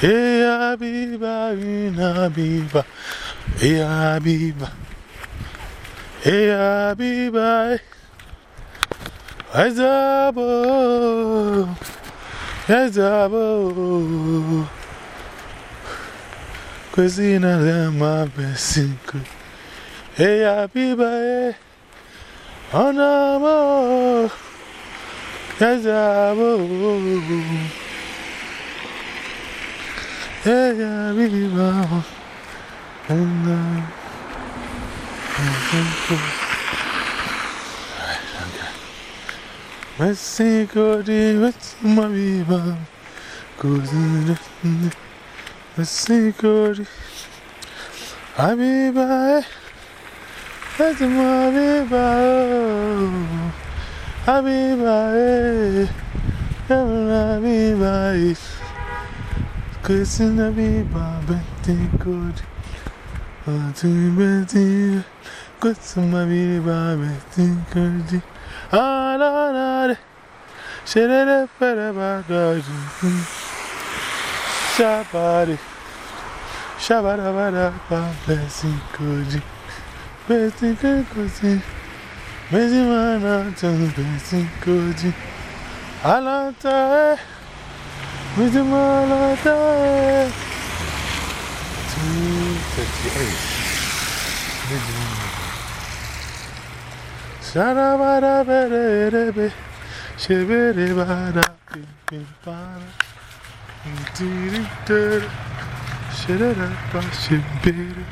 Ea biba, ina biba, ea biba, ea biba, ezabo, ezabo, cozinha lema becinco, ea biba, e, onamo, oh, ezabo, ezabo, Hey, mama. And, uh, Mexico, what's my viva? Goes in the Mexico, I be by. That's my viva. I. I be by. Kusina biba benti good. Atu benti. Kusuma biba benti good. Ala la. Shere para bagaji. Shabari. Shabara bara ba benti good. Benti good. Mezi mana tan benti good. Alanta eh. With the Malata 258 Sarabara Berebe Shibere Bada Pimpara Shibere Shibere